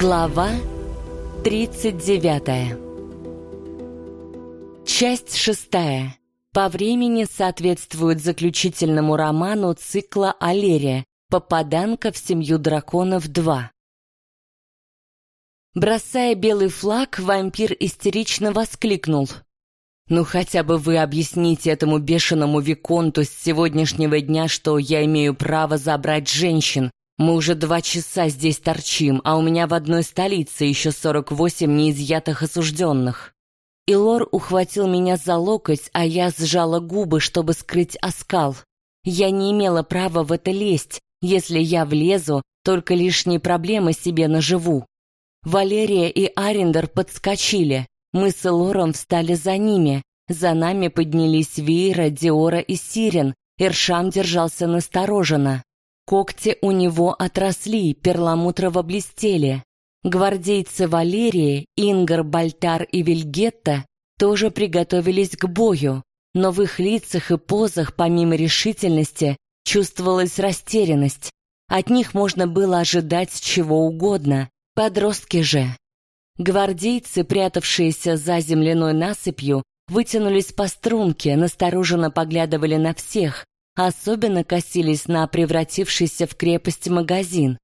Глава 39 Часть шестая. По времени соответствует заключительному роману цикла «Алерия. Попаданка в семью драконов 2». Бросая белый флаг, вампир истерично воскликнул. «Ну хотя бы вы объясните этому бешеному Виконту с сегодняшнего дня, что я имею право забрать женщин, мы уже два часа здесь торчим, а у меня в одной столице еще 48 неизъятых осужденных. Илор ухватил меня за локоть, а я сжала губы, чтобы скрыть оскал. Я не имела права в это лезть. Если я влезу, только лишние проблемы себе наживу. Валерия и Арендер подскочили. Мы с Илором встали за ними. За нами поднялись Вейра, Диора и Сирен. Иршам держался настороженно. Когти у него отросли, перламутрово блестели. Гвардейцы Валерии, Ингар, Бальтар и Вильгетта тоже приготовились к бою, но в их лицах и позах, помимо решительности, чувствовалась растерянность. От них можно было ожидать чего угодно. Подростки же. Гвардейцы, прятавшиеся за земляной насыпью, вытянулись по струнке, настороженно поглядывали на всех, Особенно косились на превратившийся в крепость магазин.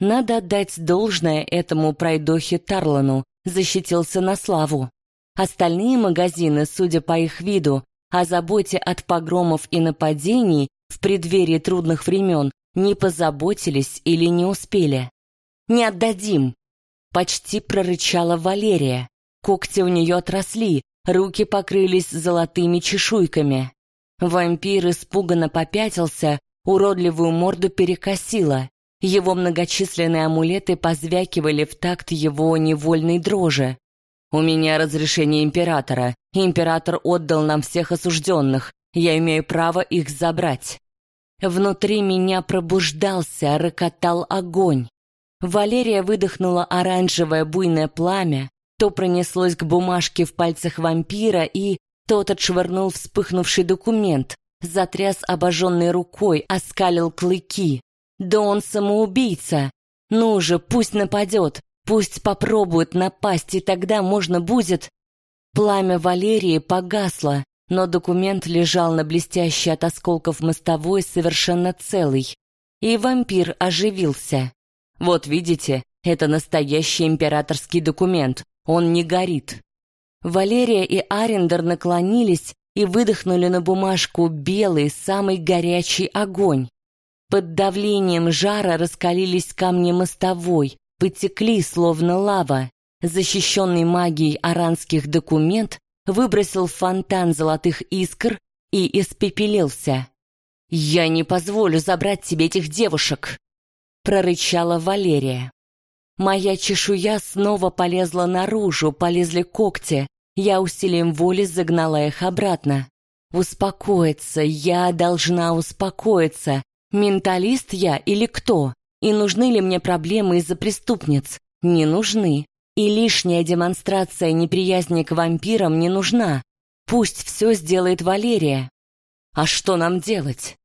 Надо отдать должное этому пройдохе Тарлану, защитился на славу. Остальные магазины, судя по их виду, о заботе от погромов и нападений в преддверии трудных времен не позаботились или не успели. «Не отдадим!» Почти прорычала Валерия. Когти у нее отросли, руки покрылись золотыми чешуйками. Вампир испуганно попятился, уродливую морду перекосило. Его многочисленные амулеты позвякивали в такт его невольной дрожи. «У меня разрешение императора. Император отдал нам всех осужденных. Я имею право их забрать». Внутри меня пробуждался, рокотал огонь. Валерия выдохнула оранжевое буйное пламя, то пронеслось к бумажке в пальцах вампира и, тот отшвырнул вспыхнувший документ, затряс обожженной рукой, оскалил клыки. «Да он самоубийца! Ну же, пусть нападет, пусть попробует напасть, и тогда можно будет...» Пламя Валерии погасло, но документ лежал на блестящей от осколков мостовой совершенно целый. И вампир оживился. «Вот видите, это настоящий императорский документ, он не горит». Валерия и Арендер наклонились и выдохнули на бумажку белый, самый горячий огонь. Под давлением жара раскалились камни мостовой, потекли, словно лава. Защищенный магией аранских документ выбросил фонтан золотых искр и испепелился. «Я не позволю забрать себе этих девушек!» прорычала Валерия. Моя чешуя снова полезла наружу, полезли когти. Я усилием воли загнала их обратно. Успокоиться, я должна успокоиться. Менталист я или кто? И нужны ли мне проблемы из-за преступниц? Не нужны. И лишняя демонстрация неприязни к вампирам не нужна. Пусть все сделает Валерия. А что нам делать?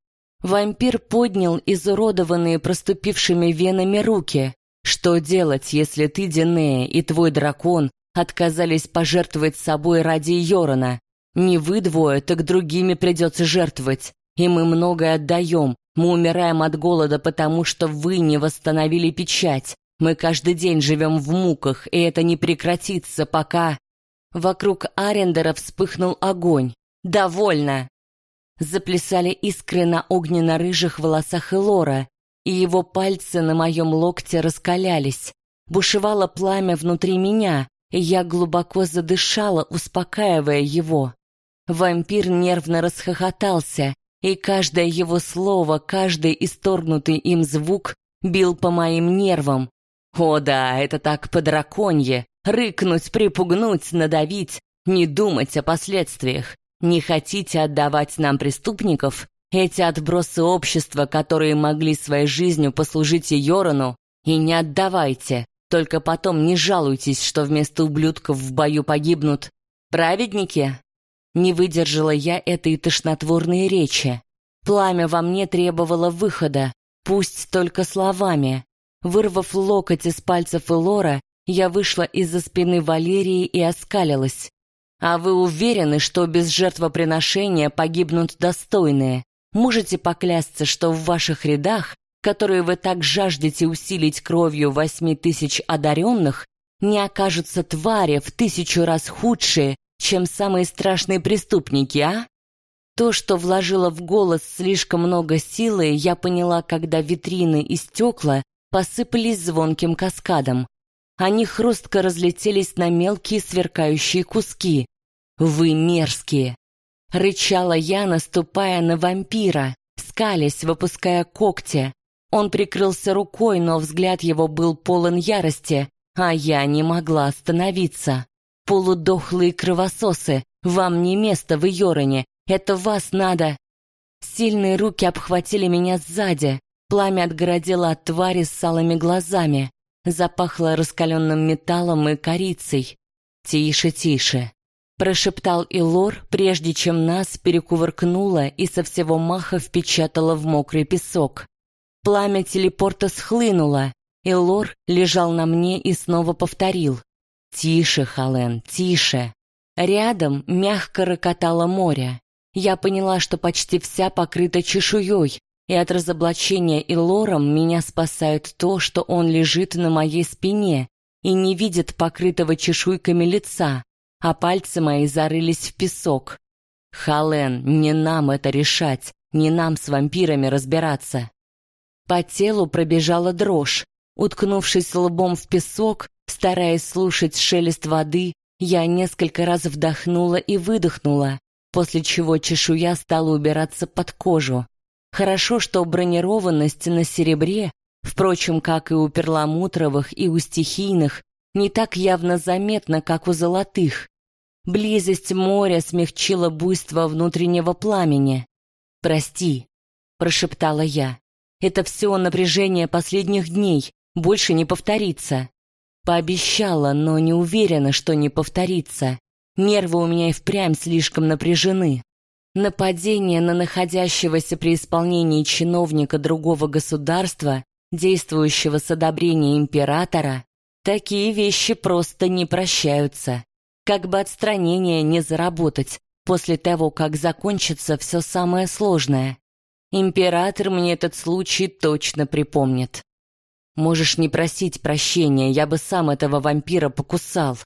Вампир поднял изуродованные проступившими венами руки. Что делать, если ты, Динея, и твой дракон отказались пожертвовать собой ради Йорона? Не вы двое, так другими придется жертвовать. И мы многое отдаем. Мы умираем от голода, потому что вы не восстановили печать. Мы каждый день живем в муках, и это не прекратится, пока... Вокруг Арендера вспыхнул огонь. «Довольно!» Заплясали искры на огненно-рыжих волосах Элора, и его пальцы на моем локте раскалялись. Бушевало пламя внутри меня, я глубоко задышала, успокаивая его. Вампир нервно расхохотался, и каждое его слово, каждый исторгнутый им звук бил по моим нервам. О да, это так по-драконье. Рыкнуть, припугнуть, надавить, не думать о последствиях. Не хотите отдавать нам преступников? Эти отбросы общества, которые могли своей жизнью послужить Йорану, и не отдавайте. Только потом не жалуйтесь, что вместо ублюдков в бою погибнут праведники. Не выдержала я этой тошнотворной речи. Пламя во мне требовало выхода, пусть только словами. Вырвав локоть из пальцев Элора, я вышла из-за спины Валерии и оскалилась. «А вы уверены, что без жертвоприношения погибнут достойные? Можете поклясться, что в ваших рядах, которые вы так жаждете усилить кровью восьми тысяч одаренных, не окажутся твари в тысячу раз худшие, чем самые страшные преступники, а? То, что вложила в голос слишком много силы, я поняла, когда витрины и стекла посыпались звонким каскадом. Они хрустко разлетелись на мелкие сверкающие куски. «Вы мерзкие!» Рычала я, наступая на вампира, скалясь, выпуская когти. Он прикрылся рукой, но взгляд его был полон ярости, а я не могла остановиться. Полудохлые кровососы, вам не место в Йороне, это вас надо. Сильные руки обхватили меня сзади, пламя отгородило от твари с салыми глазами, запахло раскаленным металлом и корицей. «Тише, тише», — прошептал Илор, прежде чем нас перекувыркнуло и со всего маха впечатало в мокрый песок. Пламя телепорта схлынуло, и Лор лежал на мне и снова повторил. «Тише, Хален, тише!» Рядом мягко рокотало море. Я поняла, что почти вся покрыта чешуей, и от разоблачения и лором меня спасает то, что он лежит на моей спине и не видит покрытого чешуйками лица, а пальцы мои зарылись в песок. Хален, не нам это решать, не нам с вампирами разбираться. По телу пробежала дрожь, Уткнувшись лбом в песок, стараясь слушать шелест воды, я несколько раз вдохнула и выдохнула, после чего чешуя стала убираться под кожу. Хорошо, что бронированность на серебре, впрочем, как и у перламутровых и у стихийных, не так явно заметна, как у золотых. Близость моря смягчила буйство внутреннего пламени. «Прости», — прошептала я. «Это все напряжение последних дней, больше не повторится. Пообещала, но не уверена, что не повторится. Нервы у меня и впрямь слишком напряжены. Нападение на находящегося при исполнении чиновника другого государства, действующего с одобрения императора, такие вещи просто не прощаются. Как бы отстранение не заработать после того, как закончится все самое сложное. Император мне этот случай точно припомнит. Можешь не просить прощения, я бы сам этого вампира покусал.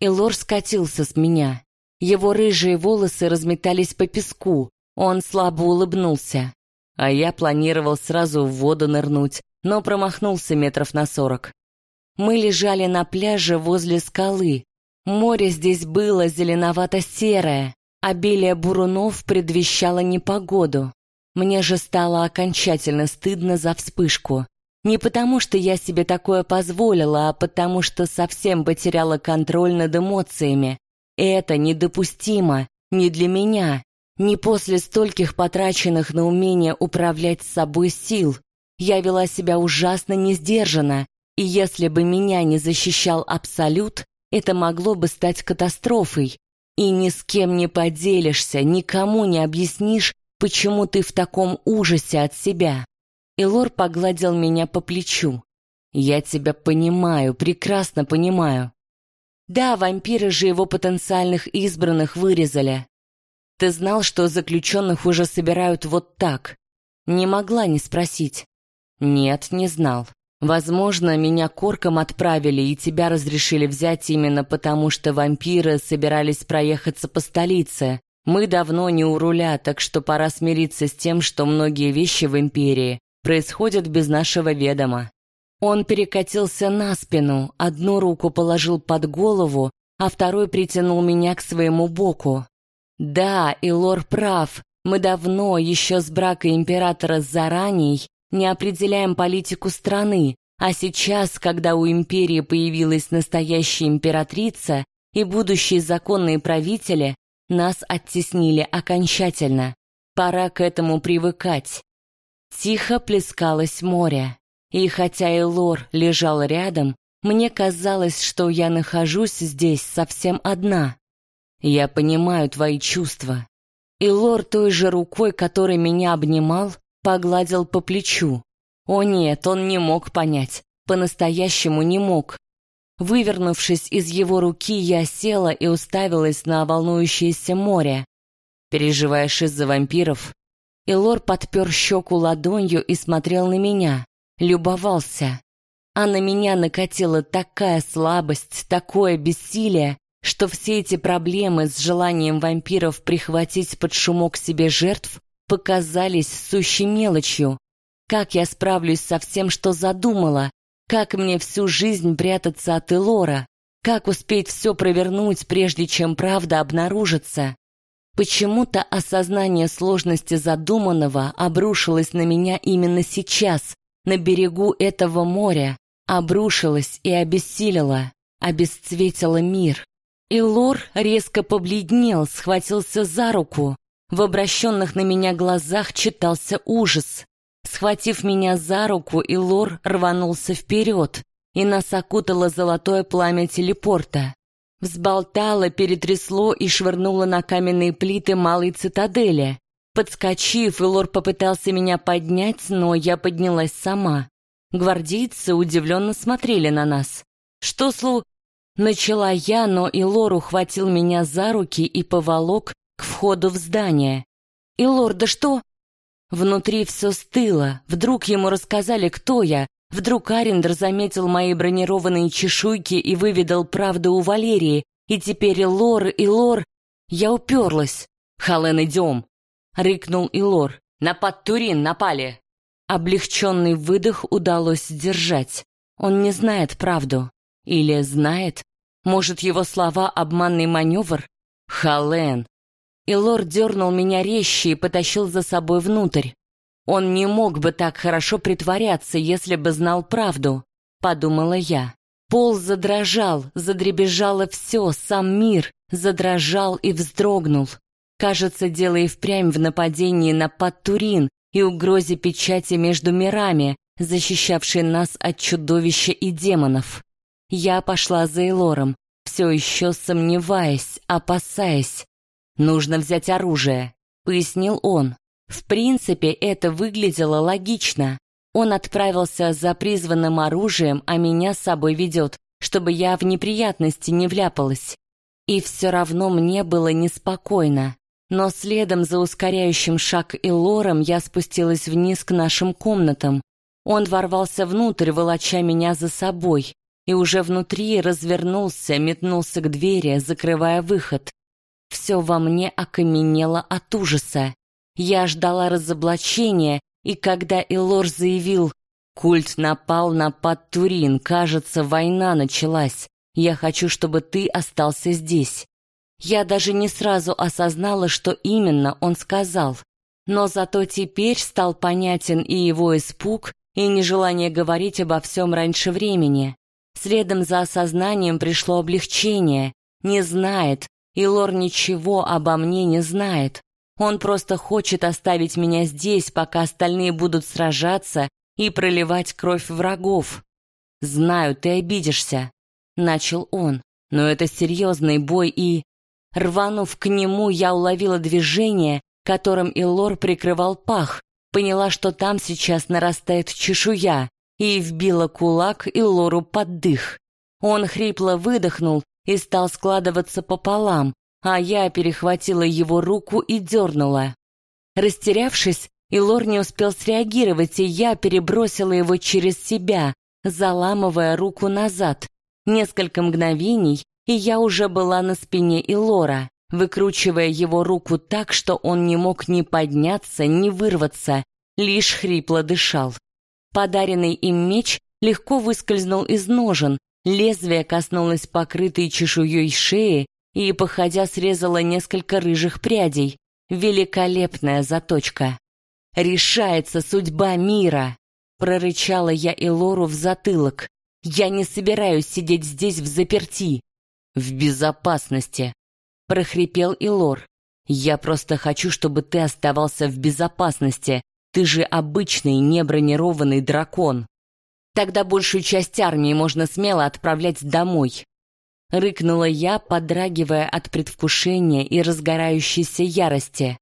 И Лор скатился с меня. Его рыжие волосы разметались по песку. Он слабо улыбнулся. А я планировал сразу в воду нырнуть, но промахнулся метров на сорок. Мы лежали на пляже возле скалы. Море здесь было зеленовато-серое. Обилие бурунов предвещало непогоду. Мне же стало окончательно стыдно за вспышку. Не потому, что я себе такое позволила, а потому, что совсем потеряла контроль над эмоциями. Это недопустимо, не для меня, не после стольких потраченных на умение управлять собой сил. Я вела себя ужасно несдержанно, и если бы меня не защищал Абсолют, это могло бы стать катастрофой. И ни с кем не поделишься, никому не объяснишь, почему ты в таком ужасе от себя. Элор погладил меня по плечу. «Я тебя понимаю, прекрасно понимаю». «Да, вампиры же его потенциальных избранных вырезали. Ты знал, что заключенных уже собирают вот так?» Не могла не спросить. «Нет, не знал. Возможно, меня корком отправили и тебя разрешили взять именно потому, что вампиры собирались проехаться по столице. Мы давно не у руля, так что пора смириться с тем, что многие вещи в империи происходит без нашего ведома. Он перекатился на спину, одну руку положил под голову, а второй притянул меня к своему боку. Да, и Лор прав, мы давно, еще с брака императора заранее, не определяем политику страны, а сейчас, когда у империи появилась настоящая императрица и будущие законные правители, нас оттеснили окончательно. Пора к этому привыкать. Тихо плескалось море, и хотя Элор лежал рядом, мне казалось, что я нахожусь здесь совсем одна. Я понимаю твои чувства. Элор той же рукой, которой меня обнимал, погладил по плечу. О нет, он не мог понять. по-настоящему не мог. Вывернувшись из его руки, я села и уставилась на волнующееся море. Переживаешь из-за вампиров? Илор подпер щеку ладонью и смотрел на меня, любовался. А на меня накатила такая слабость, такое бессилие, что все эти проблемы с желанием вампиров прихватить под шумок себе жертв показались сущей мелочью. Как я справлюсь со всем, что задумала? Как мне всю жизнь прятаться от Элора? Как успеть все провернуть, прежде чем правда обнаружится? Почему-то осознание сложности задуманного обрушилось на меня именно сейчас, на берегу этого моря, обрушилось и обессилило, обесцветило мир. И Лор резко побледнел, схватился за руку. В обращенных на меня глазах читался ужас. Схватив меня за руку, Илор рванулся вперед, и нас окутало золотое пламя телепорта. Взболтало, перетрясло и швырнуло на каменные плиты малой цитадели. Подскочив, Илор попытался меня поднять, но я поднялась сама. Гвардейцы удивленно смотрели на нас. «Что слу...» Начала я, но Илор ухватил меня за руки и поволок к входу в здание. «Илор, да что...» Внутри все стыло. Вдруг ему рассказали, кто я. Вдруг Арендер заметил мои бронированные чешуйки и выведал правду у Валерии. И теперь Лор, и Лор... Я уперлась. «Хален, идем!» — рыкнул Илор. «На Подтурин напали!» Облегченный выдох удалось сдержать. Он не знает правду. Или знает? Может, его слова — обманный маневр? Хален, и лорд дернул меня резче и потащил за собой внутрь. Он не мог бы так хорошо притворяться, если бы знал правду, подумала я. Пол задрожал, задребезжало все, сам мир задрожал и вздрогнул. Кажется, дело и впрямь в нападении на Паттурин и угрозе печати между мирами, защищавшей нас от чудовища и демонов. Я пошла за Элором, все еще сомневаясь, опасаясь. «Нужно взять оружие», — пояснил он. В принципе, это выглядело логично. Он отправился за призванным оружием, а меня с собой ведет, чтобы я в неприятности не вляпалась. И все равно мне было неспокойно. Но следом за ускоряющим шаг и лором я спустилась вниз к нашим комнатам. Он ворвался внутрь, волоча меня за собой, и уже внутри развернулся, метнулся к двери, закрывая выход. Все во мне окаменело от ужаса. Я ждала разоблачения, и когда Илор заявил «Культ напал на Паттурин, кажется, война началась. Я хочу, чтобы ты остался здесь». Я даже не сразу осознала, что именно он сказал. Но зато теперь стал понятен и его испуг, и нежелание говорить обо всем раньше времени. Следом за осознанием пришло облегчение. Не знает, и Лор ничего обо мне не знает. Он просто хочет оставить меня здесь, пока остальные будут сражаться и проливать кровь врагов. «Знаю, ты обидишься», — начал он, «но это серьезный бой и...» Рванув к нему, я уловила движение, которым Илор прикрывал пах, поняла, что там сейчас нарастает чешуя, и вбила кулак Илору под дых. Он хрипло выдохнул и стал складываться пополам, а я перехватила его руку и дернула. Растерявшись, Илор не успел среагировать, и я перебросила его через себя, заламывая руку назад. Несколько мгновений, и я уже была на спине Илора, выкручивая его руку так, что он не мог ни подняться, ни вырваться, лишь хрипло дышал. Подаренный им меч легко выскользнул из ножен, Лезвие коснулось покрытой чешуей шеи и, походя, срезало несколько рыжих прядей. Великолепная заточка. «Решается судьба мира!» Прорычала я Элору в затылок. «Я не собираюсь сидеть здесь в заперти!» «В безопасности!» Прохрипел Илор. «Я просто хочу, чтобы ты оставался в безопасности. Ты же обычный небронированный дракон!» Тогда большую часть армии можно смело отправлять домой. Рыкнула я, подрагивая от предвкушения и разгорающейся ярости.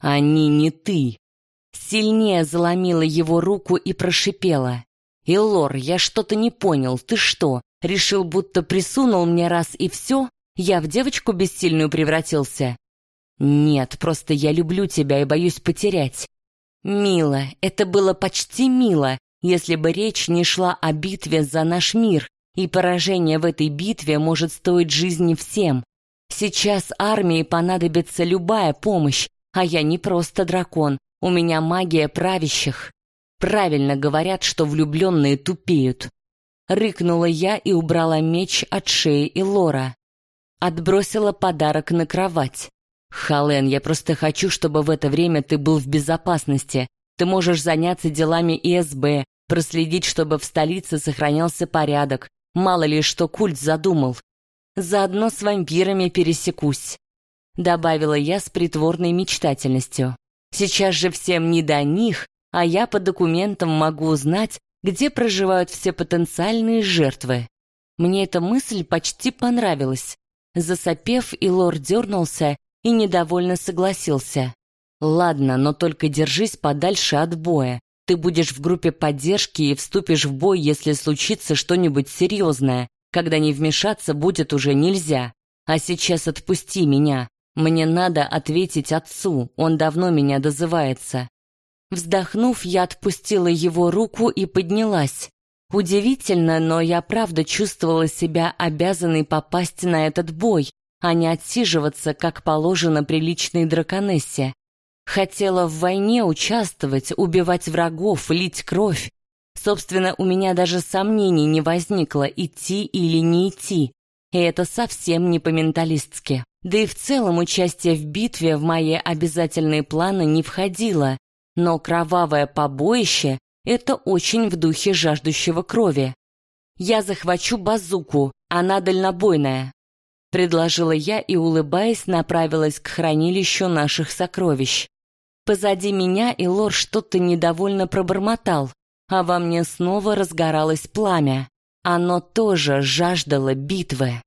«Они не ты!» Сильнее заломила его руку и прошипела. «Илор, я что-то не понял, ты что, решил, будто присунул мне раз и все? Я в девочку бессильную превратился?» «Нет, просто я люблю тебя и боюсь потерять». «Мило, это было почти мило, если бы речь не шла о битве за наш мир, и поражение в этой битве может стоить жизни всем. Сейчас армии понадобится любая помощь, а я не просто дракон, у меня магия правящих. Правильно говорят, что влюбленные тупеют. Рыкнула я и убрала меч от шеи и лора. Отбросила подарок на кровать. «Хален, я просто хочу, чтобы в это время ты был в безопасности. Ты можешь заняться делами ИСБ, проследить, чтобы в столице сохранялся порядок. Мало ли, что культ задумал. Заодно с вампирами пересекусь», — добавила я с притворной мечтательностью. «Сейчас же всем не до них, а я по документам могу узнать, где проживают все потенциальные жертвы. Мне эта мысль почти понравилась. Засопев, Илор дернулся и недовольно согласился. «Ладно, но только держись подальше от боя. Ты будешь в группе поддержки и вступишь в бой, если случится что-нибудь серьезное, когда не вмешаться будет уже нельзя. А сейчас отпусти меня. Мне надо ответить отцу, он давно меня дозывается. Вздохнув, я отпустила его руку и поднялась. Удивительно, но я правда чувствовала себя обязанной попасть на этот бой, а не отсиживаться, как положено приличной драконессе. Хотела в войне участвовать, убивать врагов, лить кровь. Собственно, у меня даже сомнений не возникло, идти или не идти. И это совсем не по-менталистски. Да и в целом участие в битве в мои обязательные планы не входило, но кровавое побоище — это очень в духе жаждущего крови. «Я захвачу базуку, она дальнобойная», — предложила я и, улыбаясь, направилась к хранилищу наших сокровищ. Позади меня Илор что-то недовольно пробормотал, а во мне снова разгоралось пламя. Оно тоже жаждало битвы.